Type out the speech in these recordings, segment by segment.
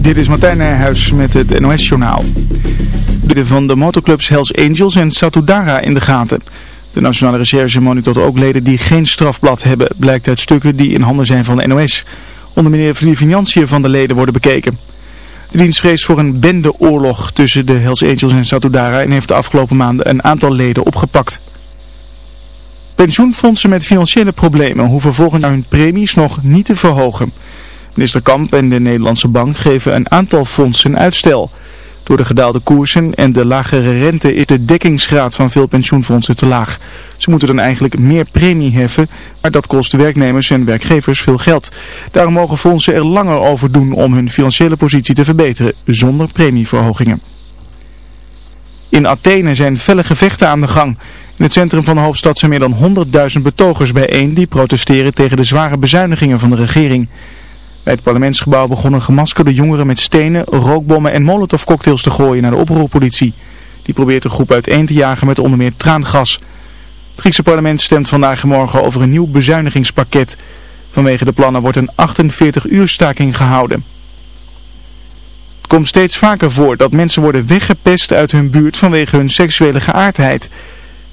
Dit is Martijn Nijhuis met het NOS-journaal. Van de motorclubs Hells Angels en Satudara in de gaten. De Nationale Recherche monitort ook leden die geen strafblad hebben, blijkt uit stukken die in handen zijn van de NOS. Onder meer de financiën van de leden worden bekeken. De dienst vreest voor een bendeoorlog tussen de Hells Angels en Satudara en heeft de afgelopen maanden een aantal leden opgepakt. Pensioenfondsen met financiële problemen hoeven volgend jaar hun premies nog niet te verhogen. Minister Kamp en de Nederlandse Bank geven een aantal fondsen uitstel. Door de gedaalde koersen en de lagere rente is de dekkingsgraad van veel pensioenfondsen te laag. Ze moeten dan eigenlijk meer premie heffen, maar dat kost werknemers en werkgevers veel geld. Daarom mogen fondsen er langer over doen om hun financiële positie te verbeteren, zonder premieverhogingen. In Athene zijn felle gevechten aan de gang. In het centrum van de hoofdstad zijn meer dan 100.000 betogers bijeen die protesteren tegen de zware bezuinigingen van de regering. Bij het parlementsgebouw begonnen gemaskerde jongeren met stenen, rookbommen en molotovcocktails te gooien naar de oproerpolitie. Die probeert de groep uiteen te jagen met onder meer traangas. Het Griekse parlement stemt vandaag en morgen over een nieuw bezuinigingspakket. Vanwege de plannen wordt een 48-uur staking gehouden. Het komt steeds vaker voor dat mensen worden weggepest uit hun buurt vanwege hun seksuele geaardheid.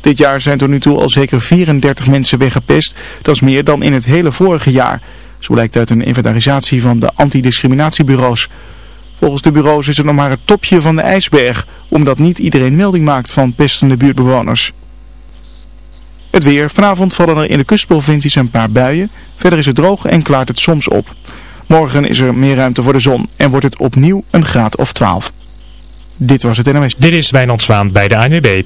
Dit jaar zijn tot nu toe al zeker 34 mensen weggepest. Dat is meer dan in het hele vorige jaar. Zo blijkt uit een inventarisatie van de antidiscriminatiebureaus. Volgens de bureaus is het nog maar het topje van de ijsberg, omdat niet iedereen melding maakt van pestende buurtbewoners. Het weer. Vanavond vallen er in de kustprovincies een paar buien. Verder is het droog en klaart het soms op. Morgen is er meer ruimte voor de zon en wordt het opnieuw een graad of 12. Dit was het NOS. Dit is Wijnand Zwaan bij de ANWB.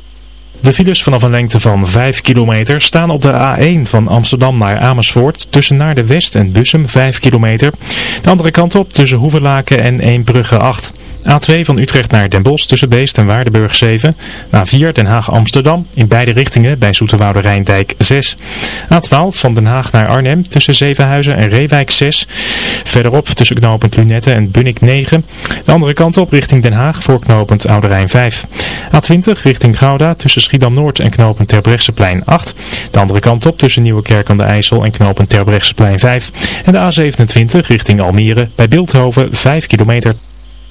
De files vanaf een lengte van 5 kilometer staan op de A1 van Amsterdam naar Amersfoort tussen naar de West en Bussum 5 kilometer. De andere kant op tussen Hoevenlaken en Eembrugge 8. A2 van Utrecht naar Den Bosch tussen Beest en Waardenburg 7. A4 Den Haag-Amsterdam in beide richtingen bij Zoeterwoude Rijndijk 6. A12 van Den Haag naar Arnhem tussen Zevenhuizen en Reewijk 6. Verderop tussen knooppunt Lunette en Bunnik 9. De andere kant op richting Den Haag voor knooppunt Oude Rijn 5. A20 richting Gouda tussen Schiedam-Noord en knooppunt Terbrechtseplein 8. De andere kant op tussen Nieuwekerk aan de IJssel en knooppunt Terbrechtseplein 5. En de A27 richting Almere bij Beeldhoven 5 kilometer.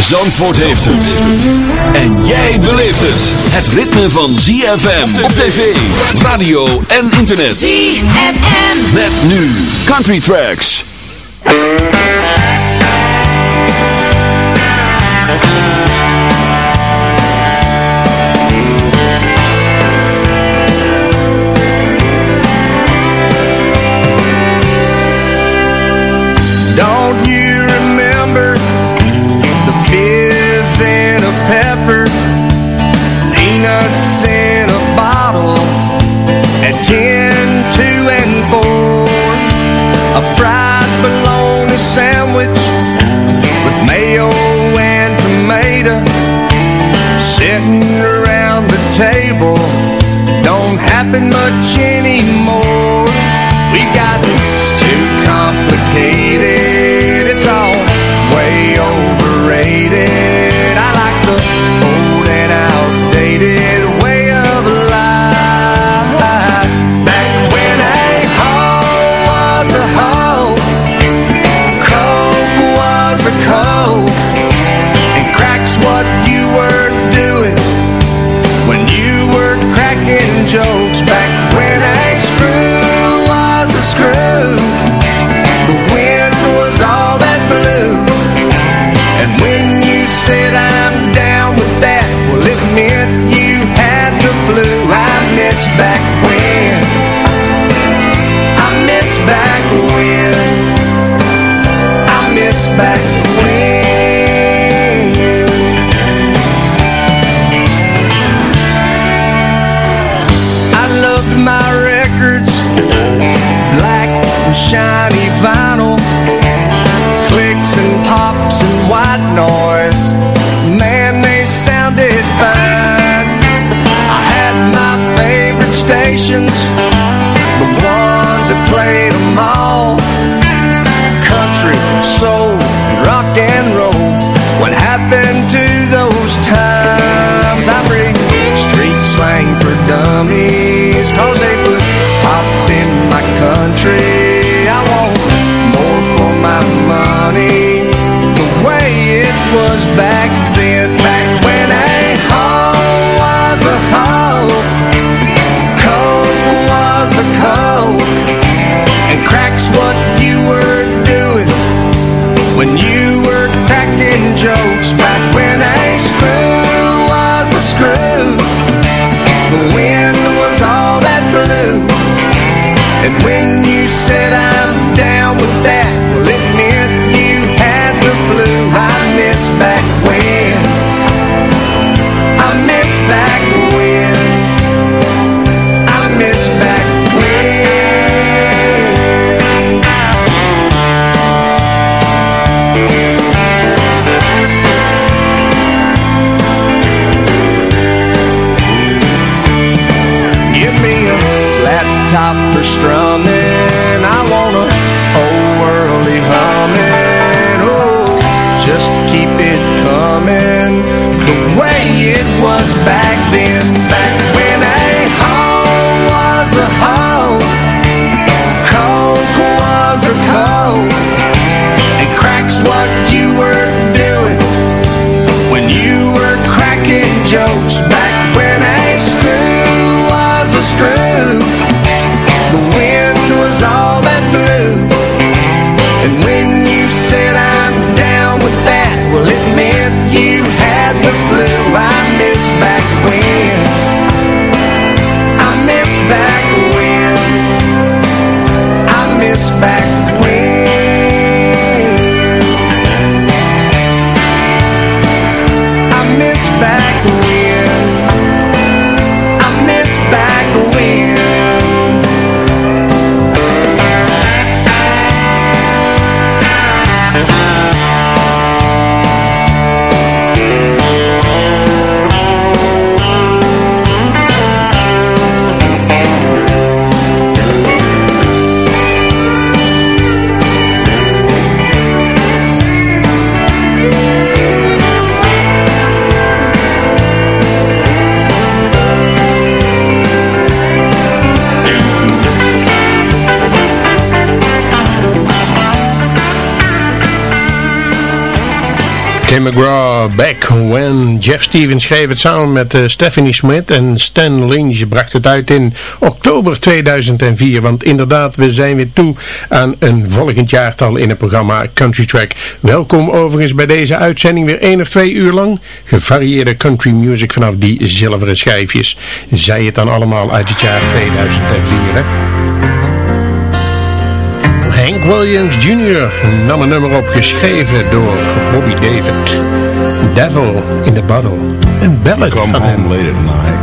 Zandvoort heeft het. En jij beleeft het. Het ritme van ZFM op tv, radio en internet. ZFM. Met nu Country Tracks. Happen much anymore. We got coming the way it was back then. Back when a hoe was a hoe, coke was a coke, and crack's what you were doing when you were cracking jokes. Tim McGraw, Back When. Jeff Stevens schreef het samen met eh, Stephanie Smith en Stan Lynch bracht het uit in oktober 2004. Want inderdaad, we zijn weer toe aan een volgend jaartal in het programma Country Track. Welkom overigens bij deze uitzending weer één of twee uur lang. Gevarieerde country music vanaf die zilveren schijfjes. Zij het dan allemaal uit het jaar 2004, hè? Hank Williams Jr. nam een nummer op, geschreven door Bobby David. Devil in the Bottle. Een ballad Come van hem. home late at night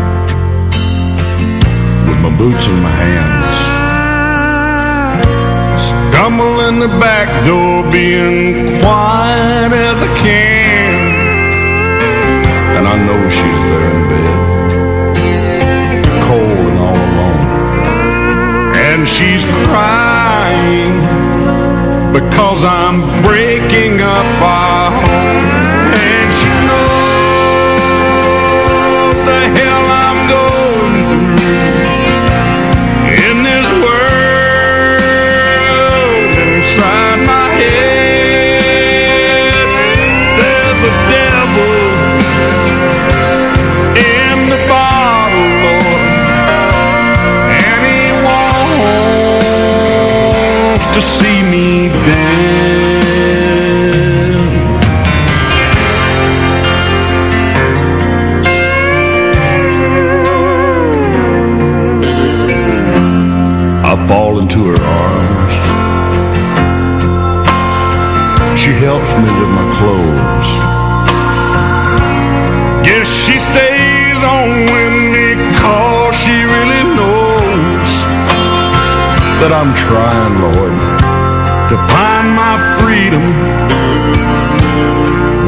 with my boots in my hands. Stumble in the back door, being quiet as I can, and I know she's there she's crying because I'm breaking up our home, to see me dead. I fall into her arms. She helps me with my clothes. Yes, she stays on with me cause she really knows that I'm trying, Lord, to find my freedom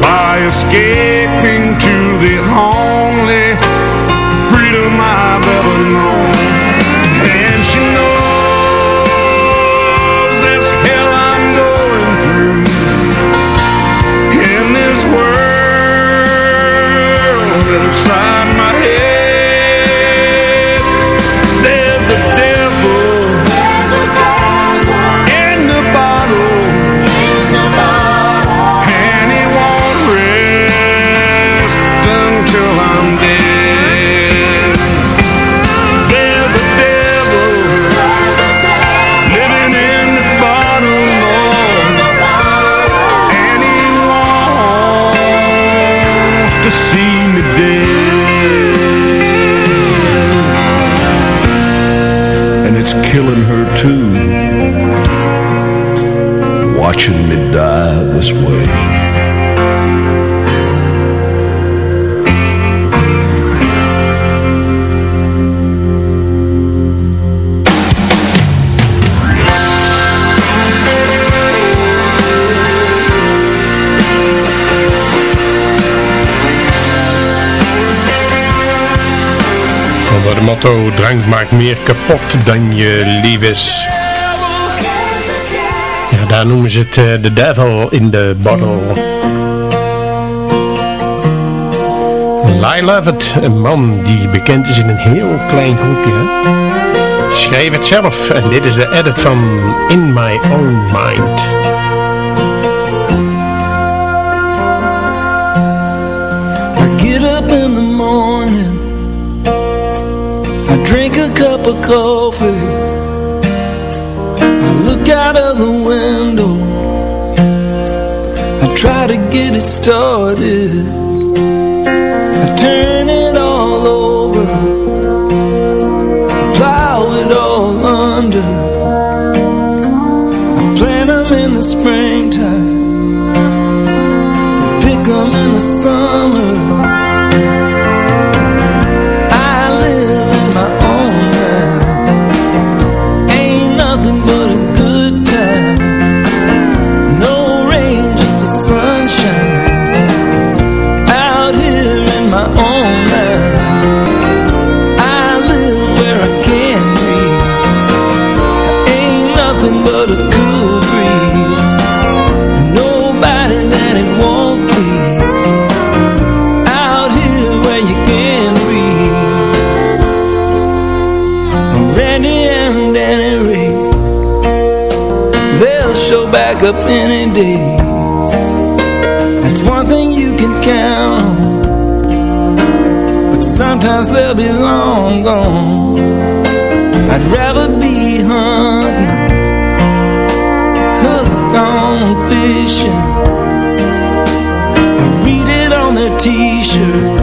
by escaping to the only maakt meer kapot dan je lief is. Ja, daar noemen ze het The Devil in the Bottle. Lyle Lovett, een man die bekend is in een heel klein groepje. Schreef het zelf en dit is de edit van In My Own Mind. Drink a cup of coffee. I look out of the window. I try to get it started. I turn it all over. Plow it all under. I plant them in the springtime. Pick them in the summer up any day. That's one thing you can count. On But sometimes they'll be long gone. I'd rather be hunting Hooked on fishing. I Read it on their t-shirts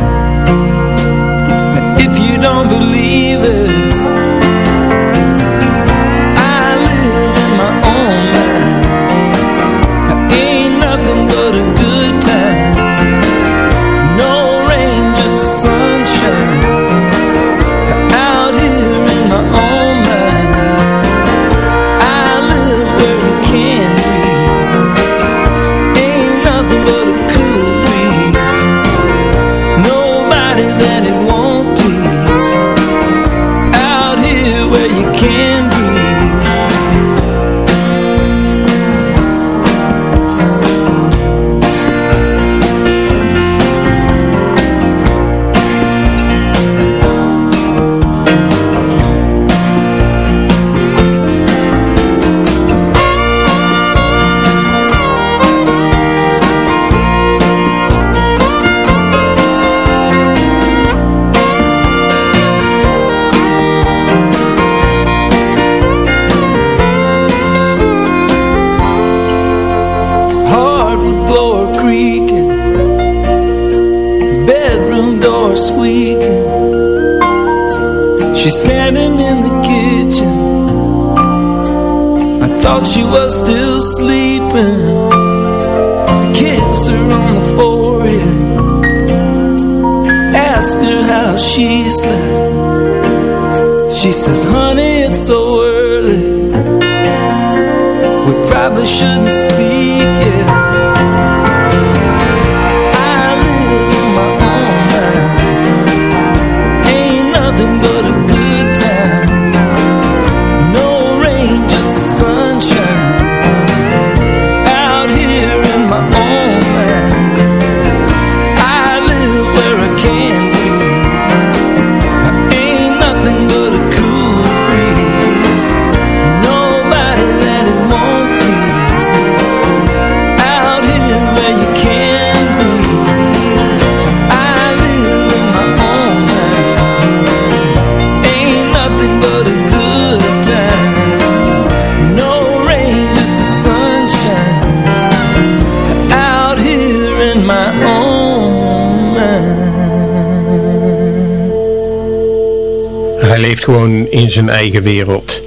gewoon in zijn eigen wereld.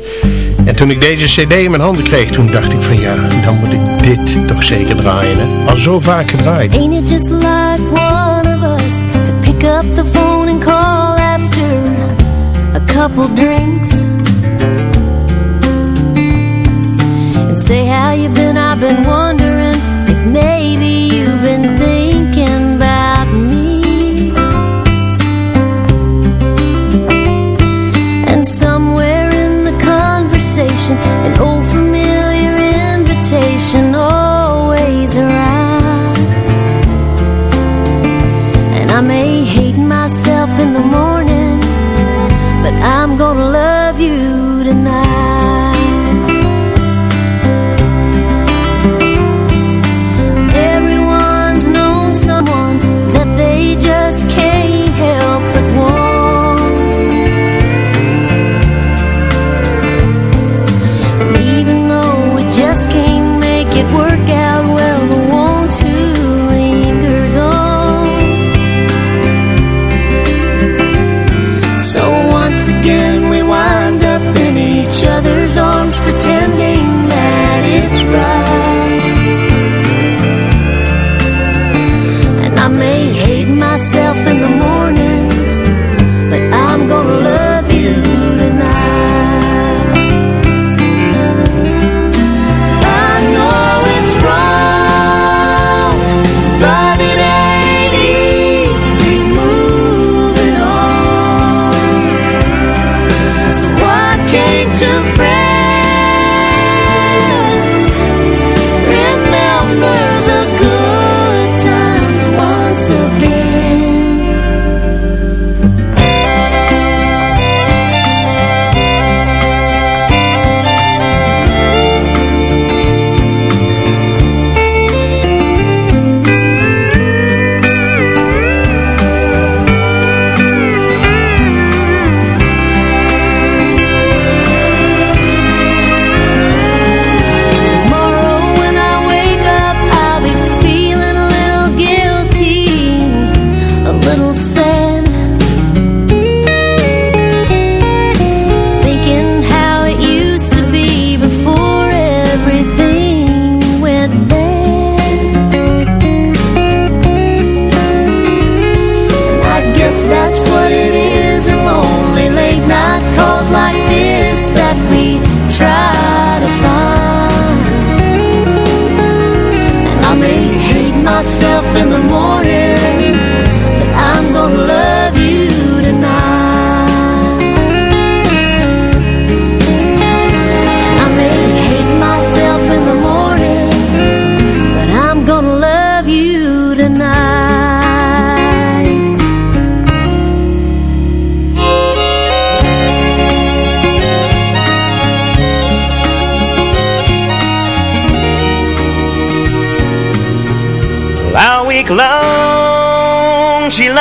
En toen ik deze cd in mijn handen kreeg, toen dacht ik van ja, dan moet ik dit toch zeker draaien. Hè? Al zo vaak gedraaid. Ain't it just like one of us to pick up the phone and call after a couple drinks? And say how you been, I've been wondering an old familiar invitation. Oh,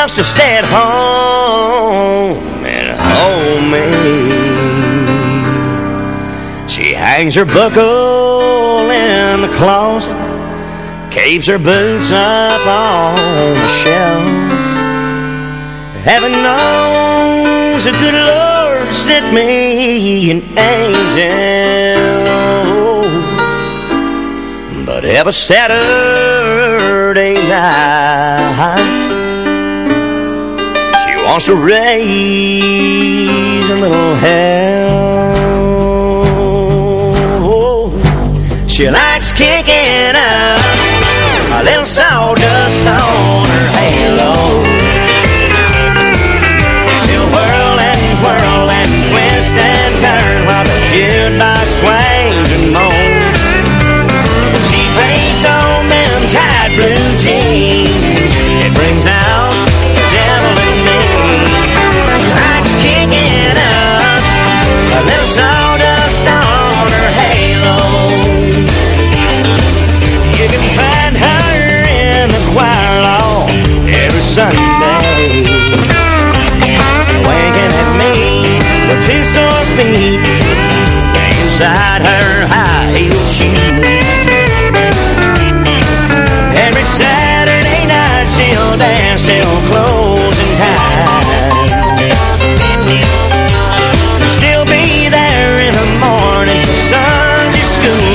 she to stay at home and hold me. Eh? She hangs her buckle in the closet, keeps her boots up on the shelf. Heaven knows the good Lord sent me an angel. But every Saturday night wants to raise a little hell. She likes kicking up a little sawdust on her halo. She'll whirl and twirl and twist and turn While the jukebox feet inside her high heel shoes. Every Saturday night she'll dance till closing time. Still be there in the morning for Sunday school.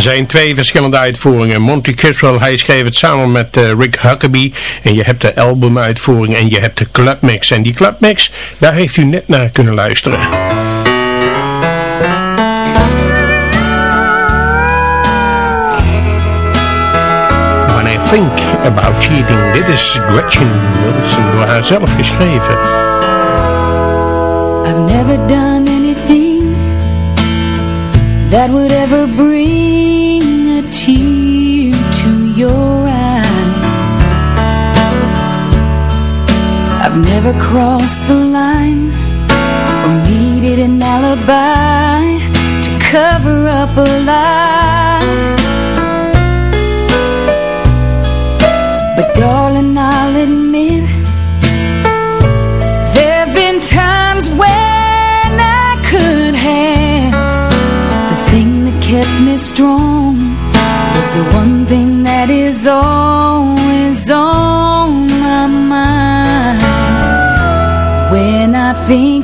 Er zijn twee verschillende uitvoeringen. Monty Criswell, hij schreef het samen met uh, Rick Huckabee. En je hebt de albumuitvoering en je hebt de clubmix. En die clubmix, daar heeft u net naar kunnen luisteren. When I Think About Cheating. Dit is Gretchen Wilson door haar zelf geschreven. I've never done anything that would ever bring never crossed the line or needed an alibi to cover up a lie. But darling, I'll admit There've been times when I could have The thing that kept me strong Was the one thing that is always think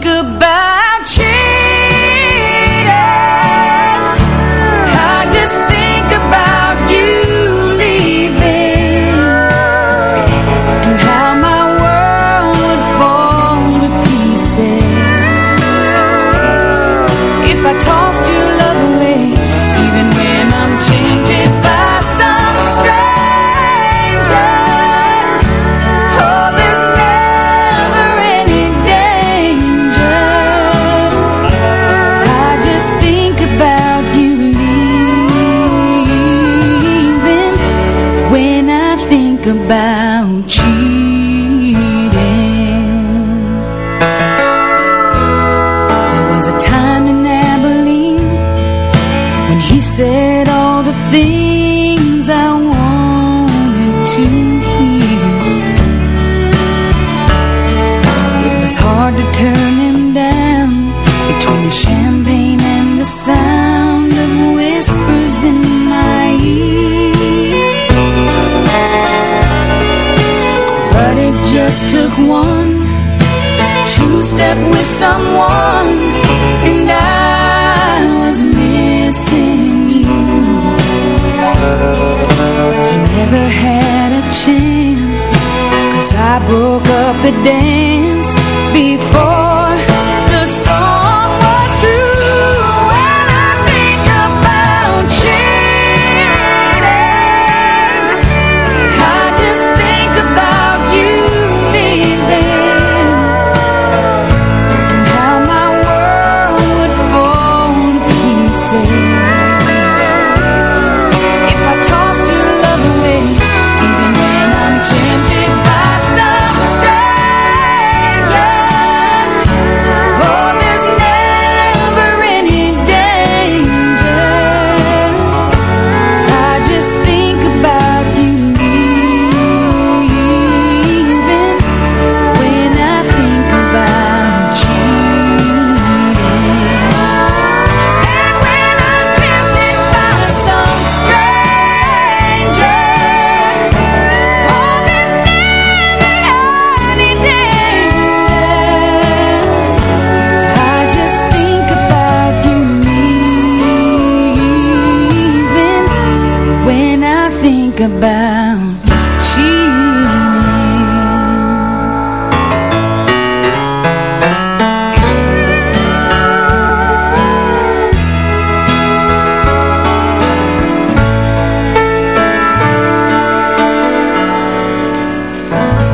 with someone, and I was missing you. He never had a chance, cause I broke up the dance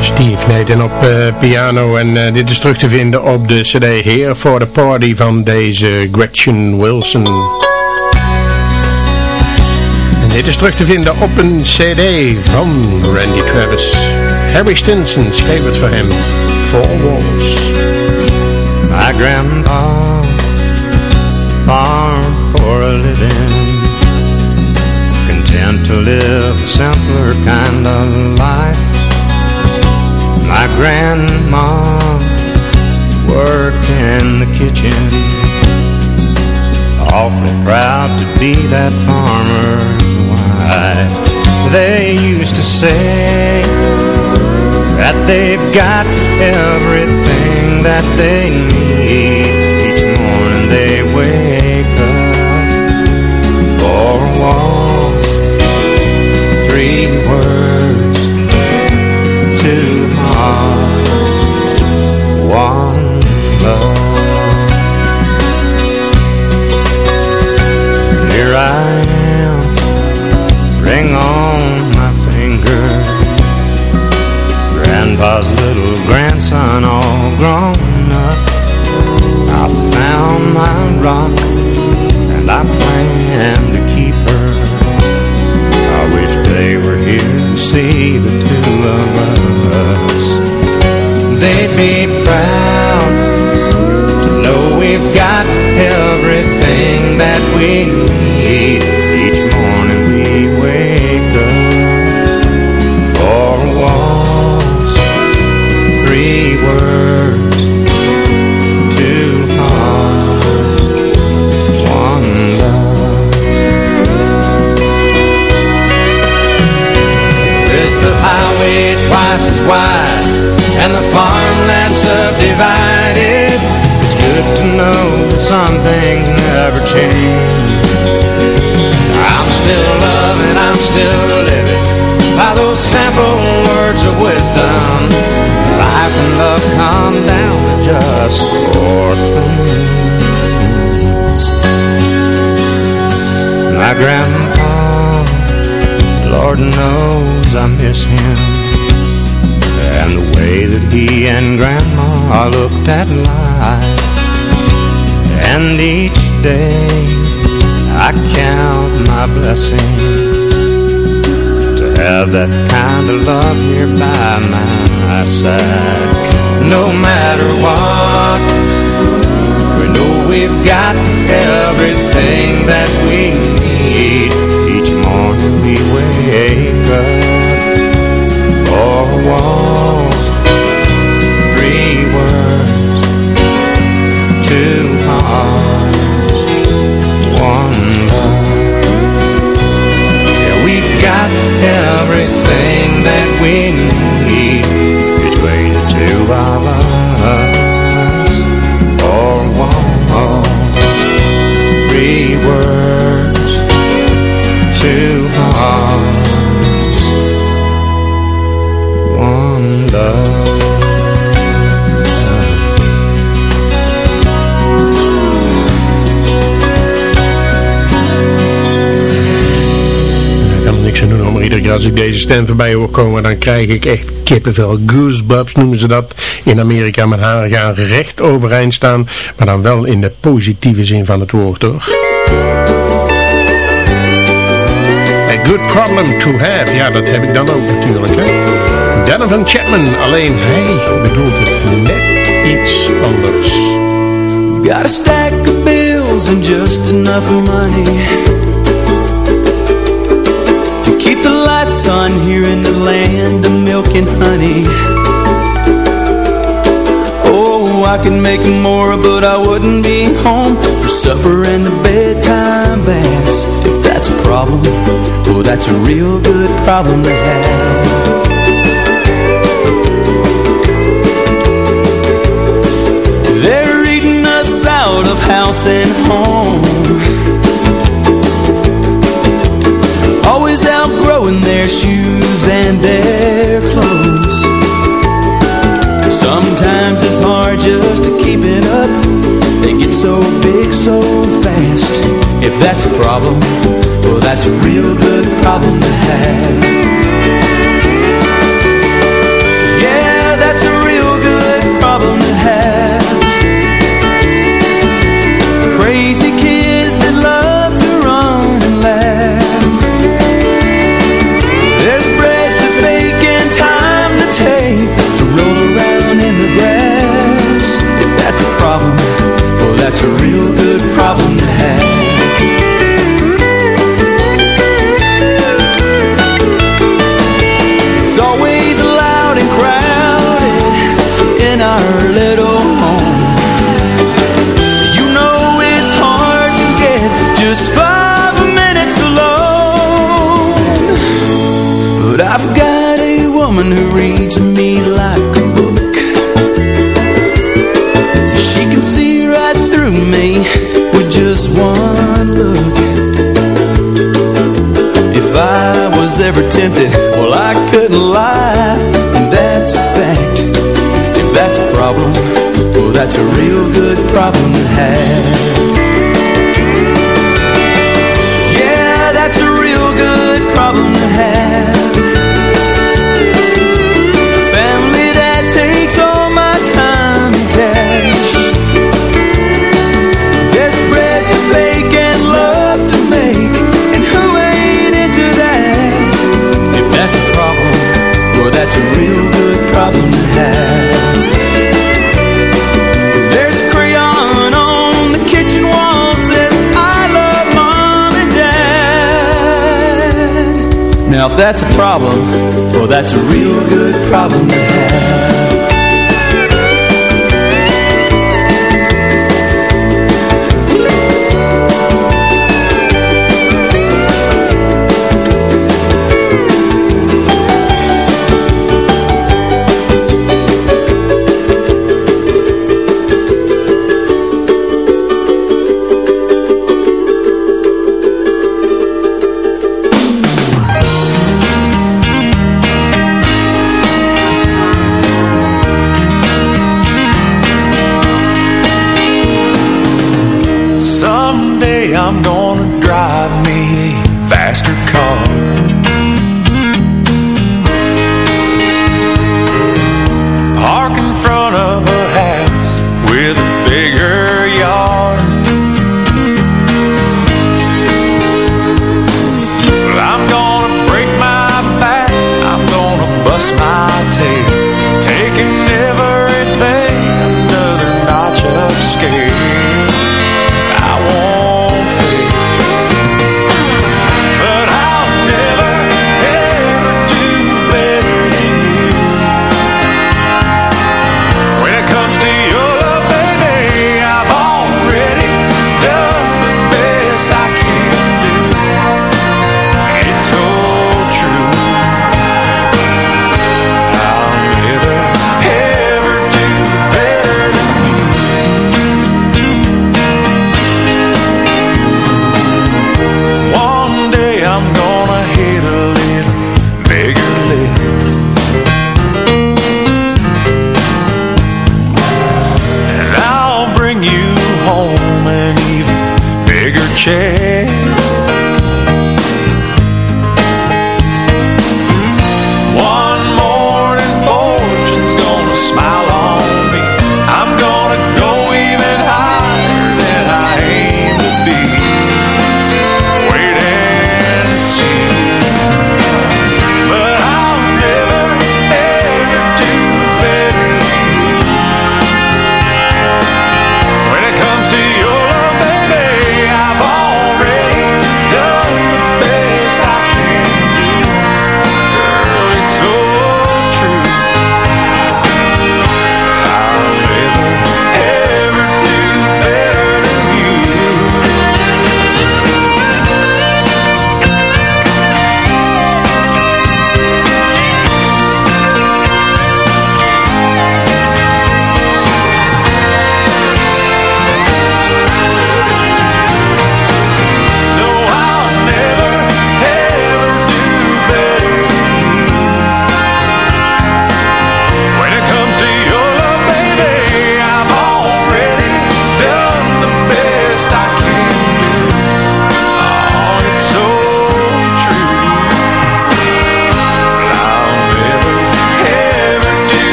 Steve op eh, piano en eh, dit is terug te vinden op de cd Here for the Party van deze Gretchen Wilson. Dit is terug te vinden op een cd van Randy Travis. Harry Stinson schreef het voor hem. Four Walls. My grandpa farmed for a living Content to live a simpler kind of life My grandma worked in the kitchen Awfully proud to be that farmer's right. They used to say That they've got everything that they need. Each morning they wake up For a Three words Two hearts One love. papa's little grandson all grown up. I found my rock and I plan to keep her. I wish they were here to see the two of us. They'd be proud to know we've got everything that we need. Subdivided, it's good to know that some things never change. I'm still loving, I'm still living by those simple words of wisdom. Life and love come down to just four things. My grandpa, Lord knows I miss him. And the way that he and grandma looked at life. And each day I count my blessings to have that kind of love here by my side. No matter what, we know we've got everything that we need. Each morning we wake up, four walls, got everything that we need deze stem voorbij hoor komen, dan krijg ik echt kippenvel. Goosebumps noemen ze dat in Amerika. Mijn haren gaan recht overeind staan, maar dan wel in de positieve zin van het woord hoor. A good problem to have, ja dat heb ik dan ook natuurlijk hè. Donovan Chapman, alleen hij bedoelt het net iets anders. Got a stack of bills and just enough money on here in the land of milk and honey. Oh, I could make more, but I wouldn't be home For supper and the bedtime baths. If that's a problem, well that's a real good problem to have. They're eating us out of house and home Outgrowing their shoes and their clothes. Sometimes it's hard just to keep it up. They get so big so fast. If that's a problem, well that's a real good problem to have that's a real good problem that's a problem, well that's a real good problem to have.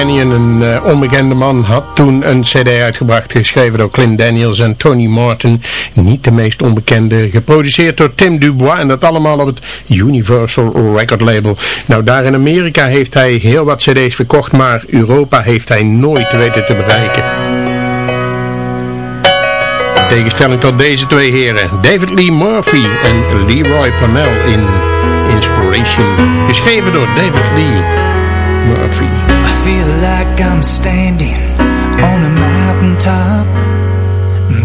Kenyon, een eh, onbekende man, had toen een cd uitgebracht, geschreven door Clint Daniels en Tony Martin. Niet de meest onbekende, geproduceerd door Tim Dubois en dat allemaal op het Universal Record label. Nou, daar in Amerika heeft hij heel wat cd's verkocht, maar Europa heeft hij nooit weten te bereiken. In tegenstelling tot deze twee heren, David Lee Murphy en Leroy Pannell in Inspiration. Geschreven door David Lee Murphy. Feel like I'm standing on a mountaintop.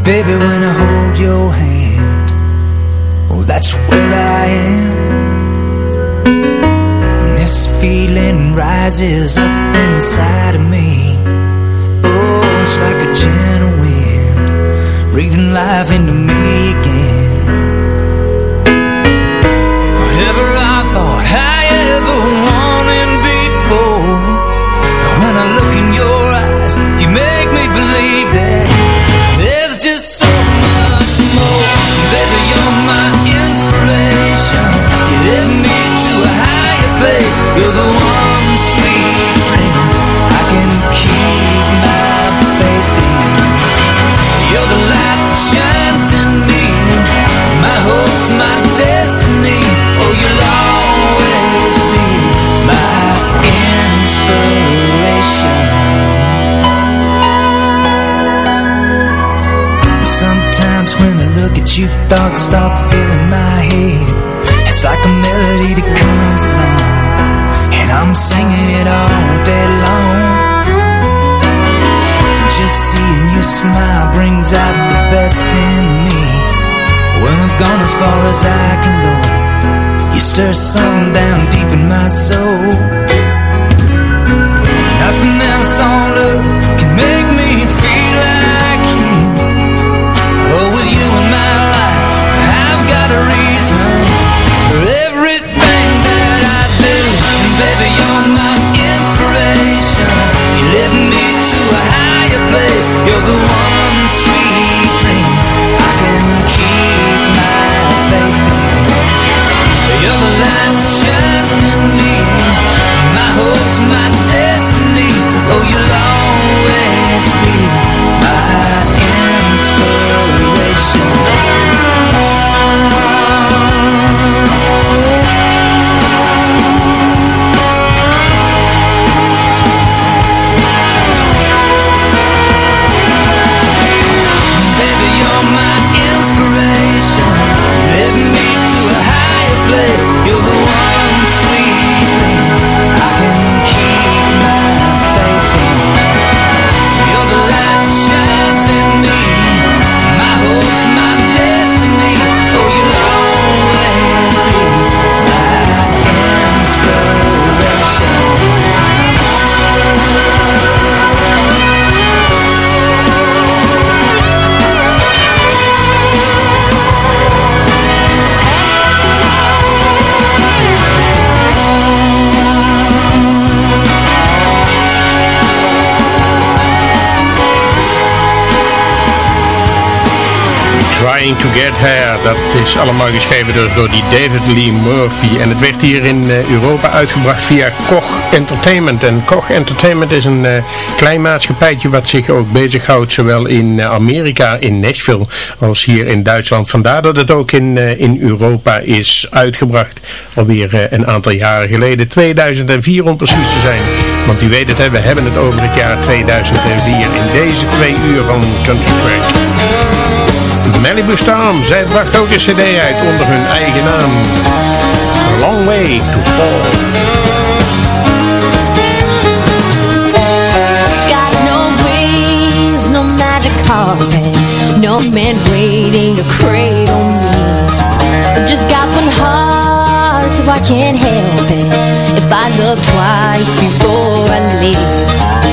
Baby, when I hold your hand Oh, that's where I am. And this feeling rises up inside of me. Oh, it's like a gentle wind Breathing life into me again believe that There's just so much more. Baby, you're my inspiration. You lift me to a higher place. You're the one you thought start filling my head. It's like a melody that comes along And I'm singing it all day long. Just seeing you smile brings out the best in me. When I've gone as far as I can go. You stir something down deep in my soul. Nothing else on earth can make Get Her, dat is allemaal geschreven dus door die David Lee Murphy. En het werd hier in eh, Europa uitgebracht via Koch Entertainment. En Koch Entertainment is een eh, klein maatschappijtje wat zich ook bezighoudt zowel in eh, Amerika, in Nashville, als hier in Duitsland. Vandaar dat het ook in, in Europa is uitgebracht. Alweer een aantal jaren geleden, 2004 om precies te zijn. Want u weet het, hè, we hebben het over het jaar 2004 in deze twee uur van Country Track. Malibu Storm, zij bracht ook een cd uit onder hun eigen naam. A Long Way to Fall. Got no wings, no magic carpet No man waiting to cradle me Just got one heart so I can't help it If I look twice before I leave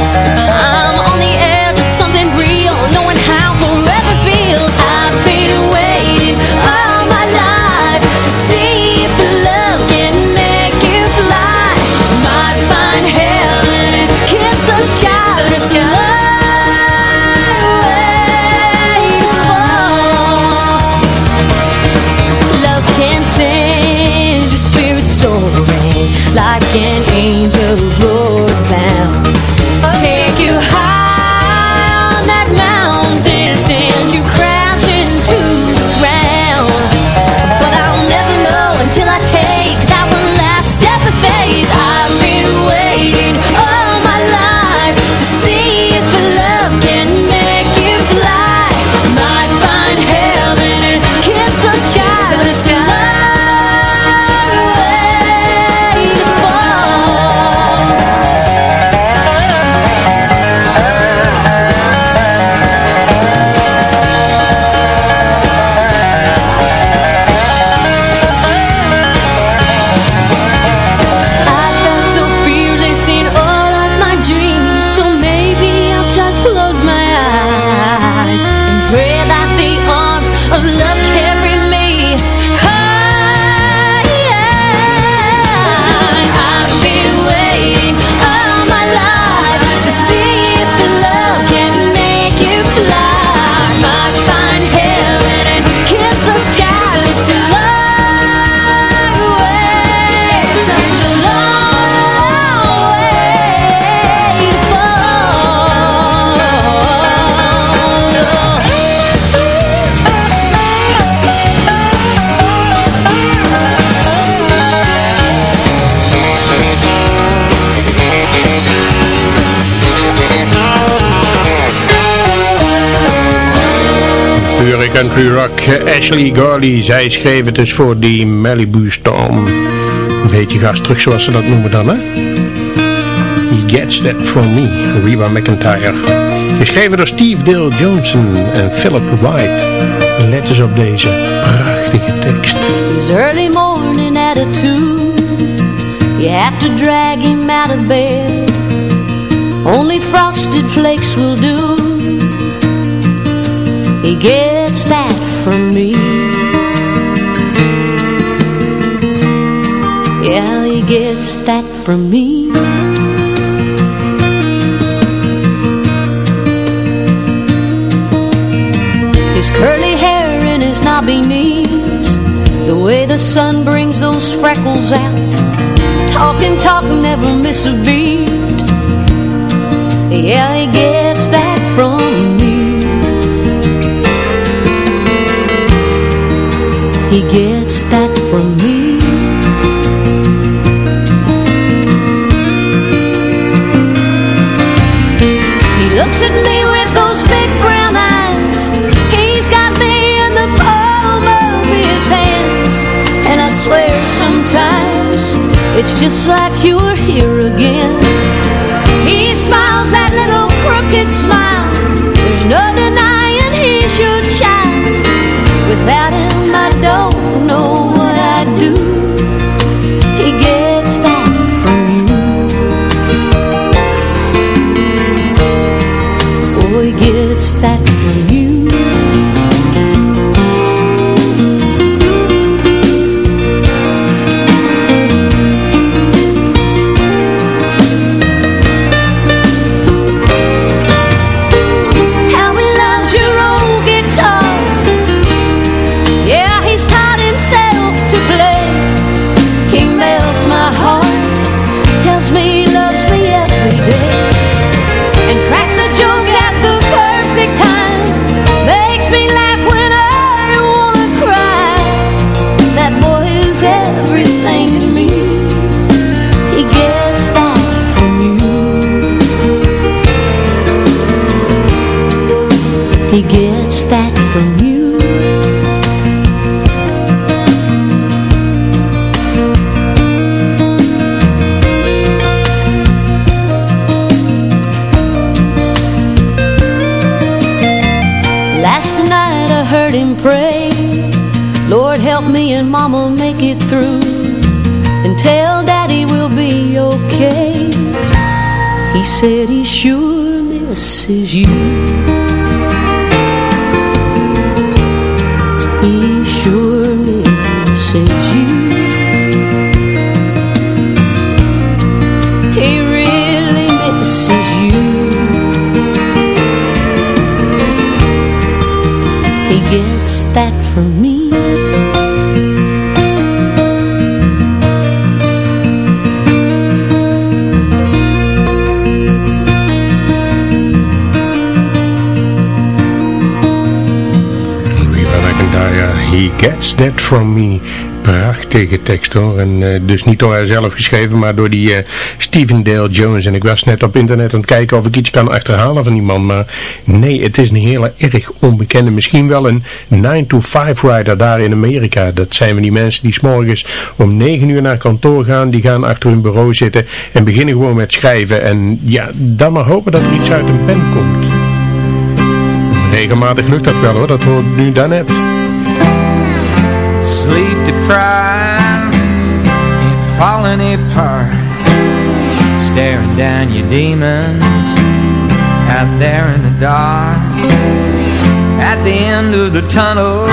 country rock Ashley Gorley. Zij schreef het dus voor die Malibu Storm. Een beetje gas terug zoals ze dat noemen dan hè. He Gets That From Me, Reba McIntyre. Geschreven door Steve Dale Johnson en Philip White. Let eens op deze prachtige tekst. His early morning attitude You have to drag him out of bed Only frosted flakes will do that from me. Yeah, he gets that from me. His curly hair and his knobby knees The way the sun brings those freckles out. Talk and talk, never miss a beat. Yeah, he gets from me. He looks at me with those big brown eyes. He's got me in the palm of his hands. And I swear sometimes It's just like you're here again. He smiles Gets That From Me. Prachtige tekst hoor. En eh, dus niet door haarzelf geschreven, maar door die eh, Stephen Dale Jones. En ik was net op internet aan het kijken of ik iets kan achterhalen van die man. Maar nee, het is een hele erg onbekende. Misschien wel een 9-to-5 rider daar in Amerika. Dat zijn van die mensen die s'morgens om 9 uur naar kantoor gaan. Die gaan achter hun bureau zitten en beginnen gewoon met schrijven. En ja, dan maar hopen dat er iets uit een pen komt. Regelmatig lukt dat wel hoor, dat hoort nu daarnet. Sleep deprived and falling apart. Staring down your demons Out there in the dark. At the end of the tunnel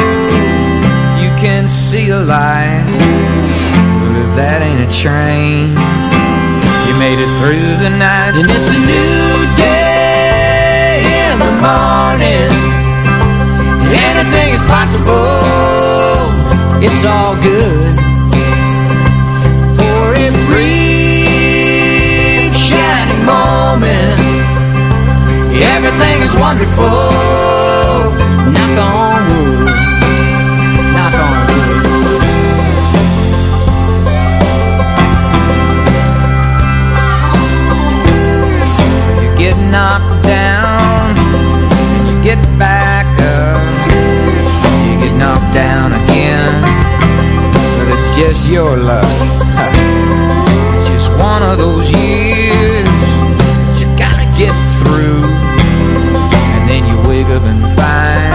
You can see a light. But if that ain't a train You made it through the night. And it's a new day in the morning. Anything it's all good. For a brief shining moment. Everything is wonderful. Knock on wood. Knock on wood. You get knocked down. You get back up just your. It's just one of those years you gotta get through. And then you wake up and find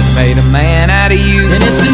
it's made a man out of you.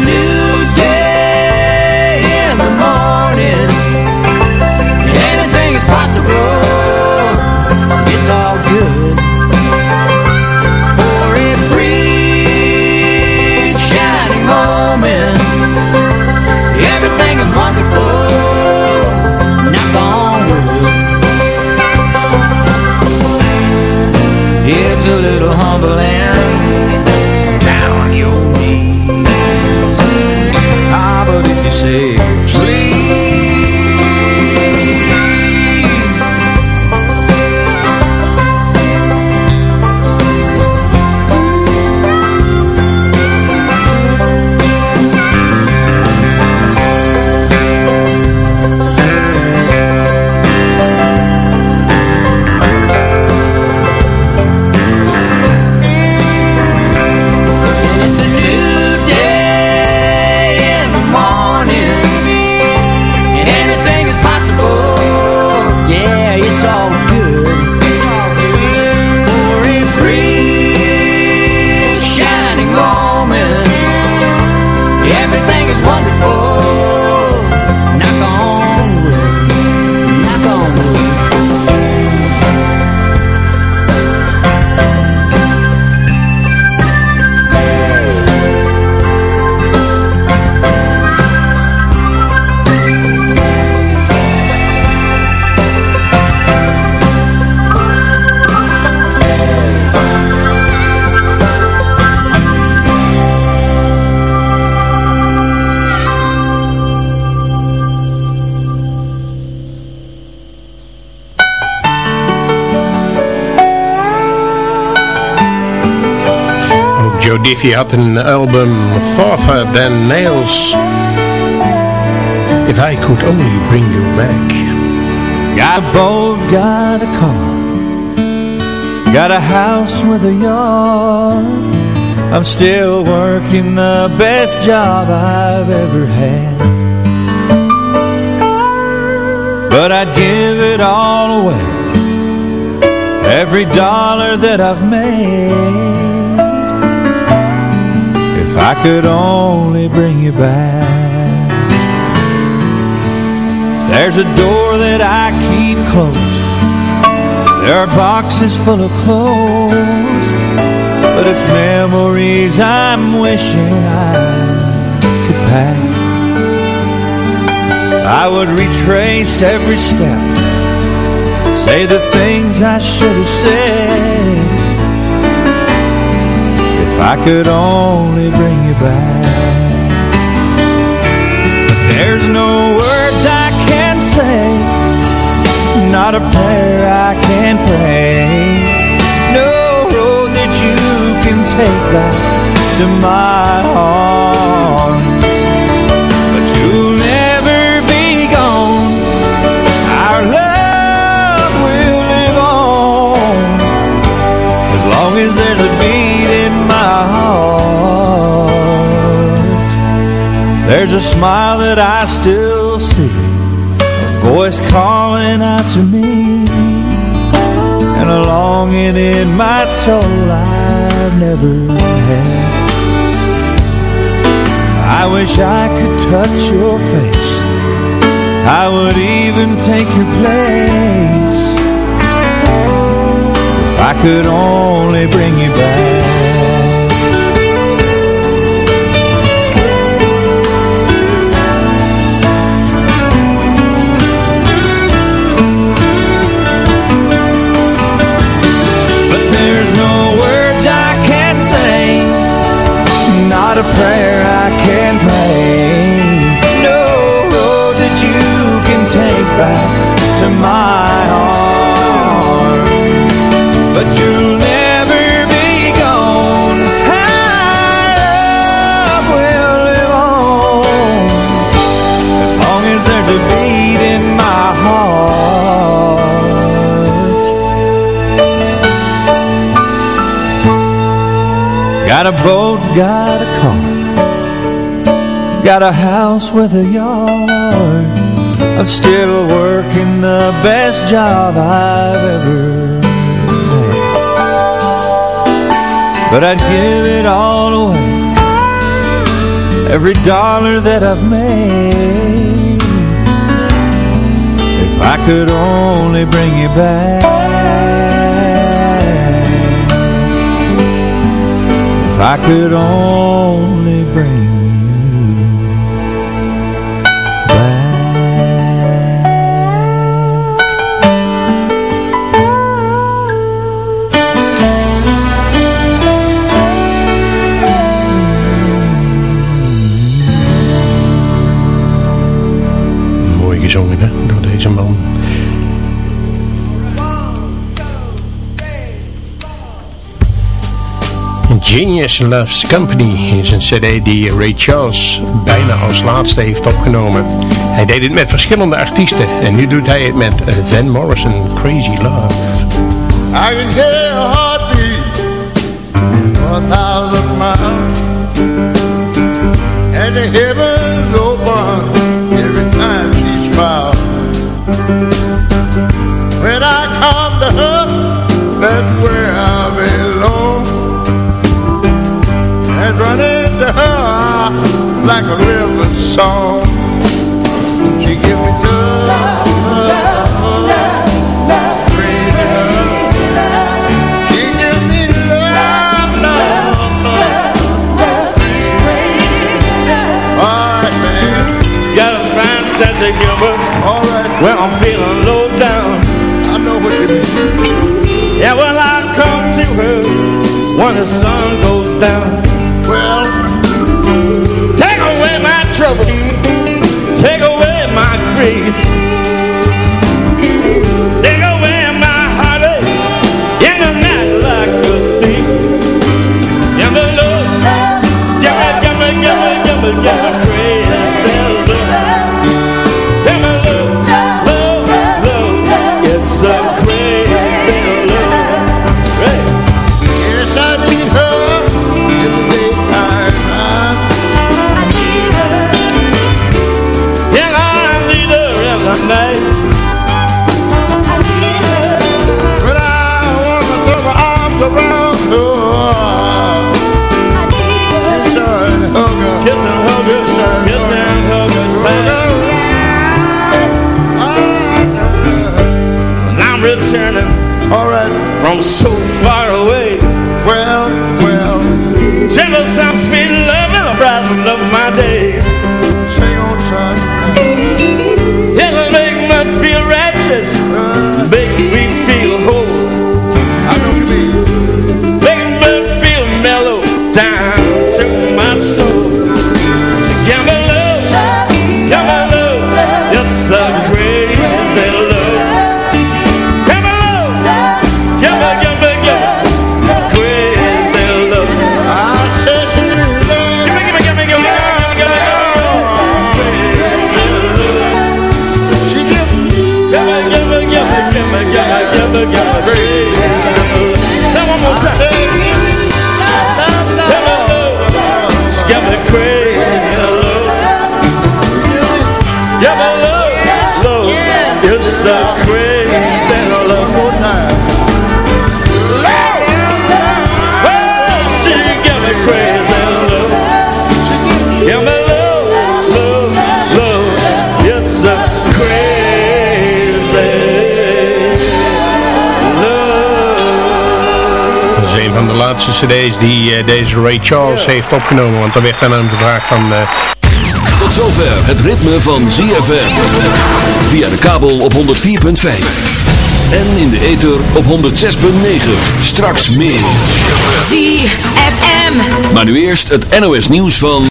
Diffie had een album Tougher Than Nails. If I Could Only Bring You Back. Got a boat, got a car Got a house with a yard I'm still working the best job I've ever had But I'd give it all away Every dollar that I've made I could only bring you back. There's a door that I keep closed. There are boxes full of clothes. But it's memories I'm wishing I could pack. I would retrace every step. Say the things I should have said I could only bring you back. But there's no words I can say. Not a prayer I can pray. No road that you can take back to my arms heart. There's a smile that I still see A voice calling out to me And a longing in my soul I've never had. I wish I could touch your face. I would even take your place. If I could only bring you back prayer Got a car Got a house with a yard. I'm still working the best job I've ever had. But I'd give it all away Every dollar that I've made. If I could only bring you back I could only bring gezongen hè, door deze man. Genius Loves Company is een cd die Ray Charles bijna als laatste heeft opgenomen. Hij deed het met verschillende artiesten en nu doet hij het met Van Morrison, Crazy Love. I can hear a heartbeat for a thousand miles And the heavens open every time she smiles When I come to her, that's where And running to her like a river song She give me love, love, love, crazy love She give me love, love, love, Alright, man. Got a fine sense of humor. Alright. When I'm feeling low down. I know what you mean. Yeah, well, I come to her when the sun goes down. Take away my grief. Take away my heartache. In the night like a thief. Give me love. Give me, give me, give me From so far away. Well, well. Gentle sound, sweet van de laatste cd's die eh, deze Ray Charles heeft opgenomen. Want er werd aan hem gevraagd van... eh, Tot zover het ritme van ZFM. Via de kabel op 104.5. En in de ether op 106.9. Straks meer. ZFM. Maar nu eerst het NOS nieuws van...